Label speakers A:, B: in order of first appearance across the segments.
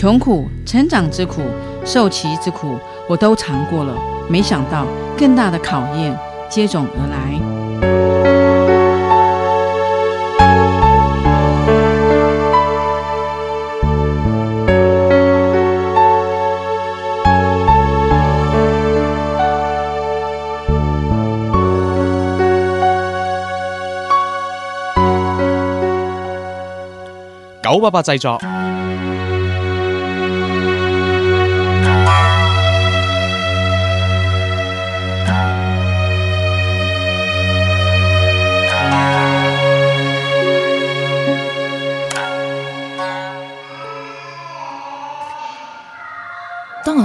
A: 穷苦、成长之苦、受其之苦，我都尝过了。没想到更大的考验接踵而来。
B: 九八八制作。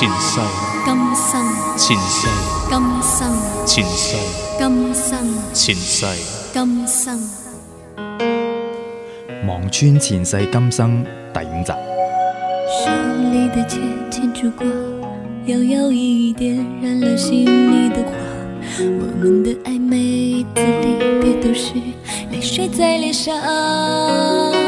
B: 前世，
C: 今生，
B: 前世，
C: 今生，
B: 前世，
C: 今生，
B: 前世，
C: 今生。
D: 《望穿前世今生》第五集。
C: 手里的线牵住光，摇摇一点燃了心里的花。我们的爱每次离别都是泪水在脸上。